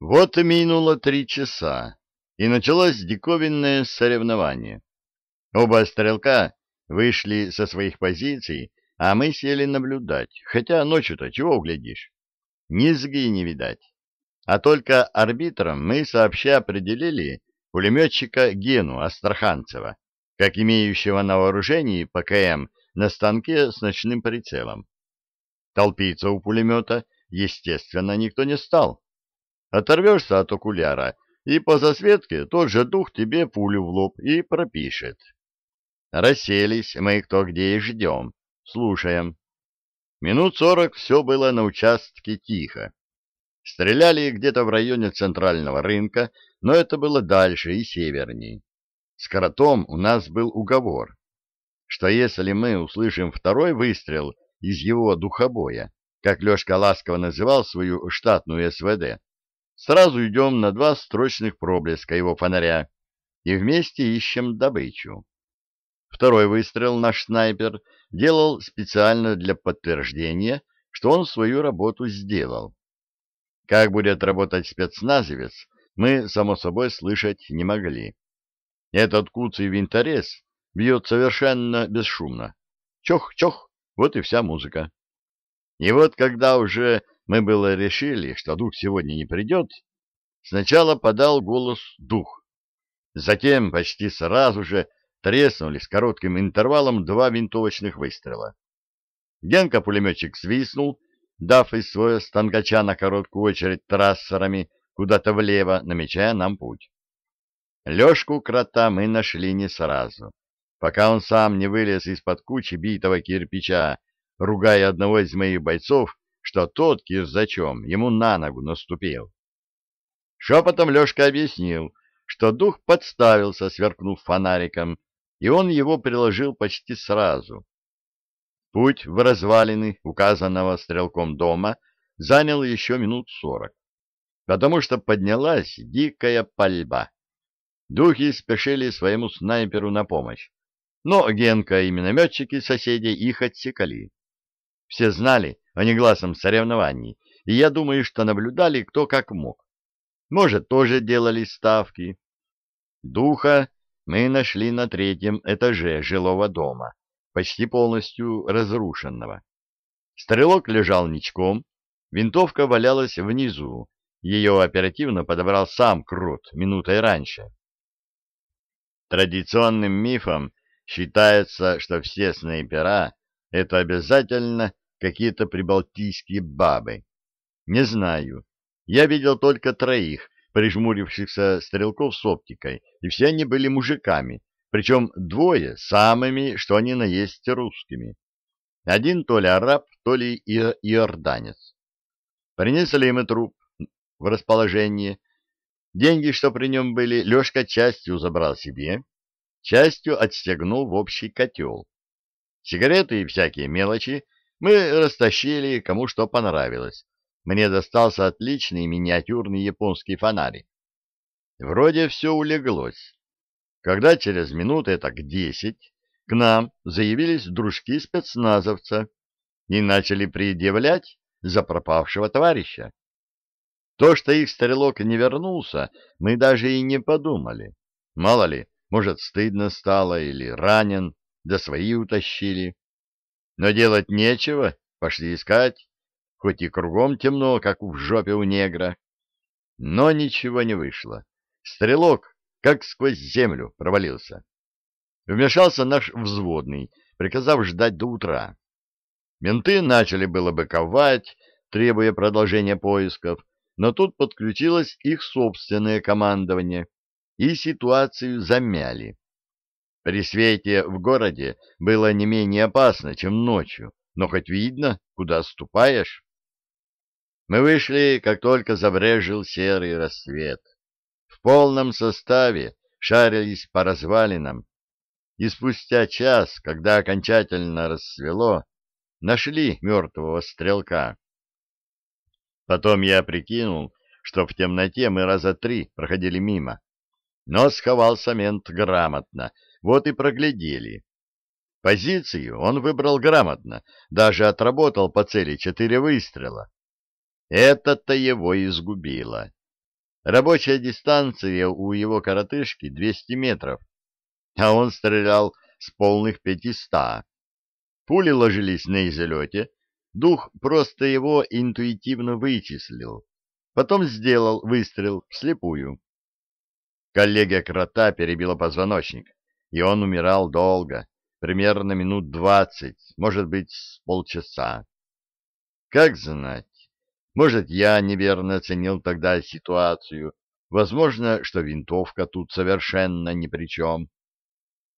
Вот и минуло три часа, и началось диковинное соревнование. Оба стрелка вышли со своих позиций, а мы сели наблюдать, хотя ночью-то чего углядишь? Низги не видать. А только арбитром мы сообща определили пулеметчика Гену Астраханцева, как имеющего на вооружении ПКМ на станке с ночным прицелом. Толпиться у пулемета, естественно, никто не стал. Оторвешься от окуляра, и по засветке тот же дух тебе пулю в лоб и пропишет. Расселись мы кто где и ждем, слушаем. Минут сорок все было на участке тихо. Стреляли где-то в районе центрального рынка, но это было дальше и северней. С коротом у нас был уговор, что если мы услышим второй выстрел из его духобоя, как Лешка ласково называл свою штатную СВД, сразу идем на два строчных проблеска его фонаря и вместе ищем добычу. Второй выстрел наш снайпер делал специально для подтверждения, что он свою работу сделал. Как будет работать спецназовец, мы, само собой, слышать не могли. Этот куцый винторез бьет совершенно бесшумно. Чох-чох, вот и вся музыка. И вот когда уже мы было решили, что дух сегодня не придет, сначала подал голос дух. Затем почти сразу же треснули с коротким интервалом два винтовочных выстрела. Генка-пулеметчик свистнул, дав из своего станкача на короткую очередь трассерами куда-то влево, намечая нам путь. Лёшку крота мы нашли не сразу, пока он сам не вылез из-под кучи битого кирпича, ругая одного из моих бойцов что тот кирзачом ему на ногу наступил. Шепотом Лешка объяснил, что дух подставился, сверкнув фонариком, и он его приложил почти сразу. Путь в развалины указанного стрелком дома занял еще минут сорок, потому что поднялась дикая пальба. Духи спешили своему снайперу на помощь, но Генка и минометчики соседей их отсекали. Все знали, о негласном соревновании, и я думаю, что наблюдали кто как мог. Может, тоже делали ставки. Духа мы нашли на третьем этаже жилого дома, почти полностью разрушенного. Стрелок лежал ничком, винтовка валялась внизу, ее оперативно подобрал сам Крут минутой раньше. Традиционным мифом считается, что все снайпера — это обязательно какие-то прибалтийские бабы. Не знаю. Я видел только троих, прижмурившихся стрелков с оптикой, и все они были мужиками, причем двое самыми, что они на есть русскими. Один то ли араб, то ли иорданец. Принесли мы труп в расположение. Деньги, что при нем были, Лешка частью забрал себе, частью отстегнул в общий котел. Сигареты и всякие мелочи мы растащили, кому что понравилось. Мне достался отличный миниатюрный японский фонарик. Вроде все улеглось. Когда через минуты так десять к нам заявились дружки спецназовца и начали предъявлять за пропавшего товарища. То, что их стрелок не вернулся, мы даже и не подумали. Мало ли, может, стыдно стало или ранен, да свои утащили. Но делать нечего, пошли искать, хоть и кругом темно, как в жопе у негра. Но ничего не вышло. Стрелок как сквозь землю провалился. Вмешался наш взводный, приказав ждать до утра. Менты начали было быковать, требуя продолжения поисков, но тут подключилось их собственное командование, и ситуацию замяли. При свете в городе было не менее опасно, чем ночью, но хоть видно, куда ступаешь. Мы вышли, как только забрежил серый рассвет. В полном составе шарились по развалинам, и спустя час, когда окончательно рассвело, нашли мертвого стрелка. Потом я прикинул, что в темноте мы раза три проходили мимо, но сховался мент грамотно — вот и проглядели. Позицию он выбрал грамотно, даже отработал по цели четыре выстрела. Это-то его изгубило. Рабочая дистанция у его коротышки 200 метров, а он стрелял с полных 500. Пули ложились на излете, дух просто его интуитивно вычислил. Потом сделал выстрел вслепую. Коллегия крота перебила позвоночник, и он умирал долго, примерно минут двадцать, может быть, полчаса. Как знать, может, я неверно оценил тогда ситуацию, возможно, что винтовка тут совершенно ни при чем.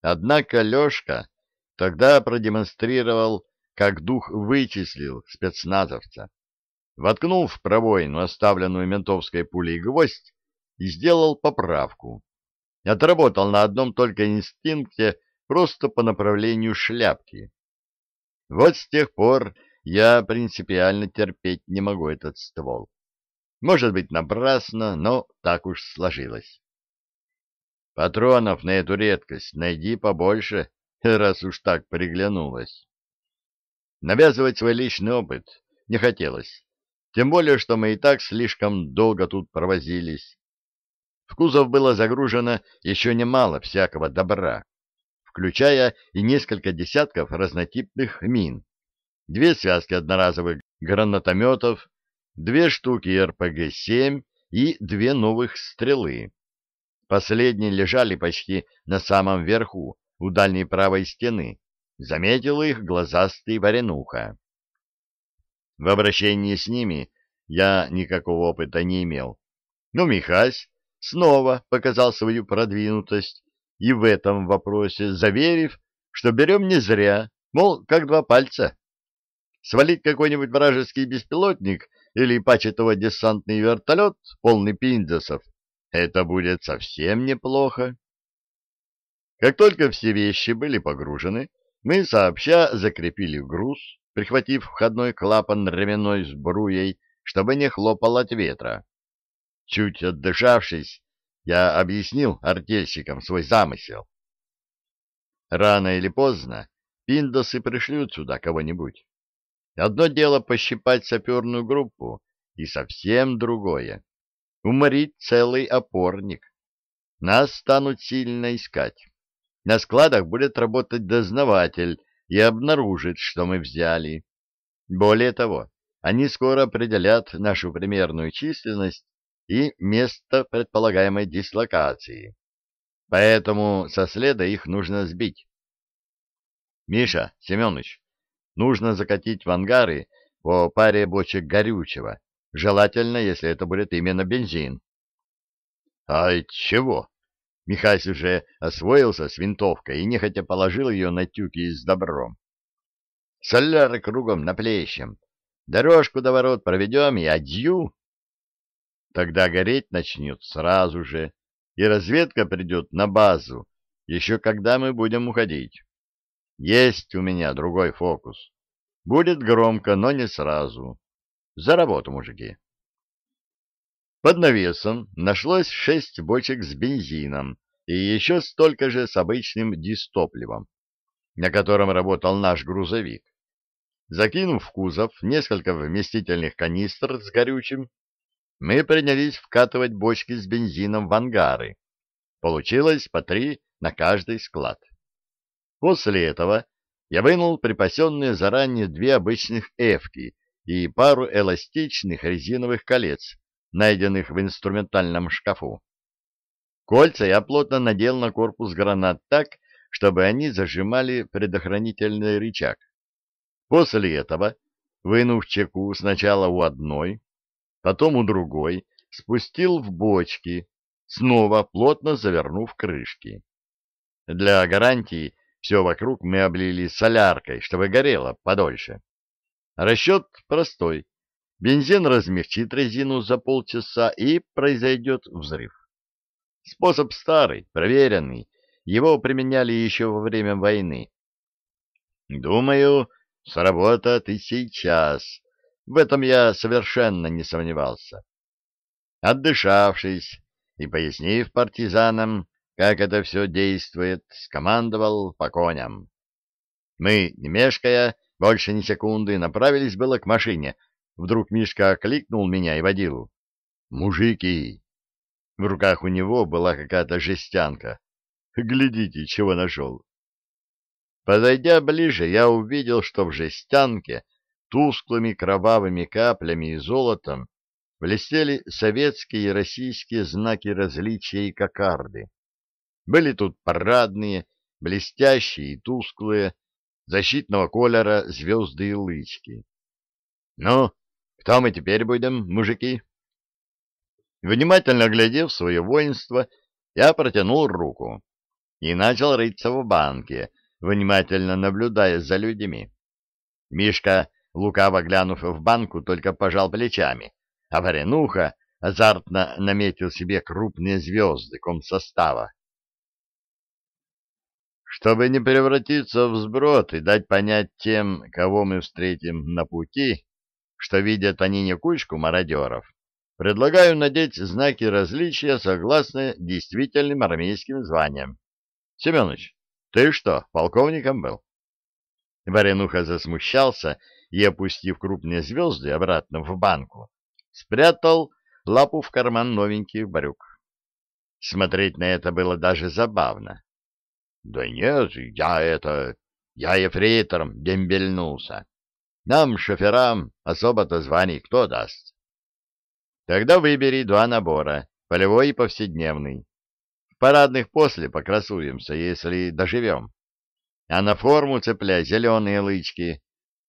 Однако Лешка тогда продемонстрировал, как дух вычислил спецназовца. Воткнул в пробоину оставленную ментовской пулей гвоздь и сделал поправку. Отработал на одном только инстинкте просто по направлению шляпки. Вот с тех пор я принципиально терпеть не могу этот ствол. Может быть, напрасно, но так уж сложилось. Патронов на эту редкость найди побольше, раз уж так приглянулось. Навязывать свой личный опыт не хотелось, тем более, что мы и так слишком долго тут провозились. В кузов было загружено еще немало всякого добра, включая и несколько десятков разнотипных мин, две связки одноразовых гранатометов, две штуки РПГ-7 и две новых стрелы. Последние лежали почти на самом верху, у дальней правой стены. Заметил их глазастый варенуха. В обращении с ними я никакого опыта не имел. Но Михась снова показал свою продвинутость и в этом вопросе, заверив, что берем не зря, мол, как два пальца. Свалить какой-нибудь вражеский беспилотник или пачетово десантный вертолет, полный пиндзасов, это будет совсем неплохо. Как только все вещи были погружены, мы сообща закрепили груз, прихватив входной клапан ременной сбруей, чтобы не хлопал от ветра. Чуть отдышавшись, я объяснил артельщикам свой замысел. Рано или поздно пиндосы пришлют сюда кого-нибудь. Одно дело пощипать саперную группу, и совсем другое — уморить целый опорник. Нас станут сильно искать. На складах будет работать дознаватель и обнаружит, что мы взяли. Более того, они скоро определят нашу примерную численность и место предполагаемой дислокации. Поэтому со следа их нужно сбить. Миша, Семенович, нужно закатить в ангары по паре бочек горючего, желательно, если это будет именно бензин. — А чего? Михась уже освоился с винтовкой и нехотя положил ее на тюки с добром. — Соляры кругом наплещем. Дорожку до ворот проведем и адью. Тогда гореть начнет сразу же, и разведка придет на базу, еще когда мы будем уходить. Есть у меня другой фокус. Будет громко, но не сразу. За работу, мужики. Под навесом нашлось шесть бочек с бензином и еще столько же с обычным дистопливом, на котором работал наш грузовик. Закинув в кузов несколько вместительных канистр с горючим, мы принялись вкатывать бочки с бензином в ангары. Получилось по три на каждый склад. После этого я вынул припасенные заранее две обычных эвки и пару эластичных резиновых колец, найденных в инструментальном шкафу. Кольца я плотно надел на корпус гранат так, чтобы они зажимали предохранительный рычаг. После этого, вынув чеку сначала у одной, потом у другой, спустил в бочки, снова плотно завернув крышки. Для гарантии все вокруг мы облили соляркой, чтобы горело подольше. Расчет простой. Бензин размягчит резину за полчаса, и произойдет взрыв. Способ старый, проверенный. Его применяли еще во время войны. Думаю, сработает и сейчас. В этом я совершенно не сомневался. Отдышавшись и пояснив партизанам, как это все действует, скомандовал по коням. Мы, не мешкая, больше ни секунды, направились было к машине. Вдруг Мишка окликнул меня и водилу. «Мужики, В руках у него была какая-то жестянка. Глядите, чего нашел. Подойдя ближе, я увидел, что в жестянке тусклыми кровавыми каплями и золотом блестели советские и российские знаки различия и кокарды. Были тут парадные, блестящие и тусклые, защитного колера звезды и лычки. — Ну, кто мы теперь будем, мужики? Внимательно глядев свое воинство, я протянул руку и начал рыться в банке, внимательно наблюдая за людьми. Мишка, лукаво глянув в банку, только пожал плечами, а Варенуха азартно наметил себе крупные звезды комсостава. Чтобы не превратиться в сброд и дать понять тем, кого мы встретим на пути, что видят они не кучку мародеров, предлагаю надеть знаки различия согласно действительным армейским званиям. Семенович, ты что, полковником был? Варенуха засмущался и, опустив крупные звезды обратно в банку, спрятал лапу в карман новеньких брюк. Смотреть на это было даже забавно. Да нет, я это... Я ефрейтором дембельнулся. Нам, шоферам, особо-то званий кто даст? Тогда выбери два набора, полевой и повседневный. В парадных после покрасуемся, если доживем. А на форму цепляй зеленые лычки.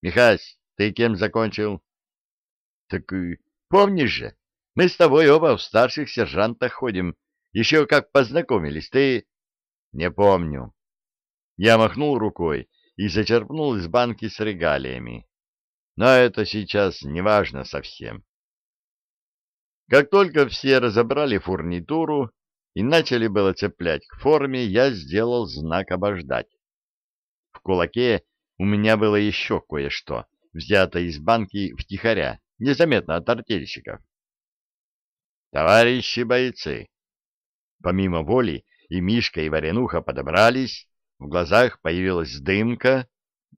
Михась, ты кем закончил? Так помнишь же, мы с тобой оба в старших сержантах ходим. Еще как познакомились, ты... Не помню. Я махнул рукой и зачерпнул из банки с регалиями. Но это сейчас не важно совсем. Как только все разобрали фурнитуру и начали было цеплять к форме, я сделал знак обождать. В кулаке у меня было еще кое-что, взято из банки втихаря, незаметно от артельщиков. Товарищи бойцы! Помимо воли и Мишка, и Варенуха подобрались, в глазах появилась дымка,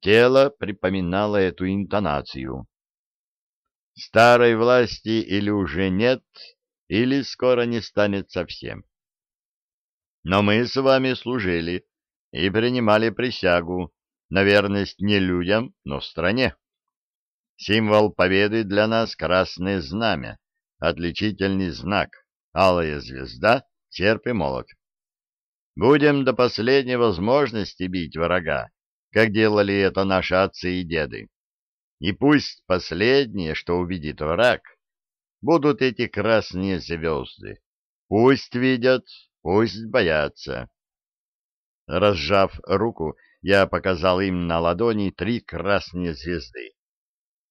тело припоминало эту интонацию. Старой власти или уже нет, или скоро не станет совсем. Но мы с вами служили и принимали присягу на не людям, но стране. Символ победы для нас — красное знамя, отличительный знак, алая звезда, серп и молот. Будем до последней возможности бить врага, как делали это наши отцы и деды. И пусть последнее, что увидит враг, будут эти красные звезды. Пусть видят, пусть боятся. Разжав руку, я показал им на ладони три красные звезды.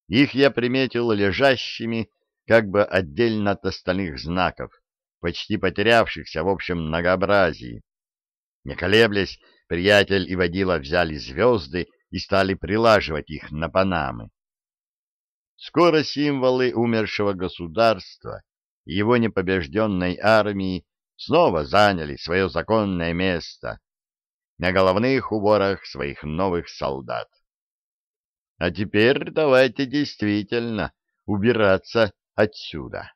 Их я приметил лежащими как бы отдельно от остальных знаков, почти потерявшихся в общем многообразии. Не колеблясь, приятель и водила взяли звезды и стали прилаживать их на панамы. Скоро символы умершего государства и его непобежденной армии снова заняли свое законное место на головных уборах своих новых солдат. А теперь давайте действительно убираться отсюда.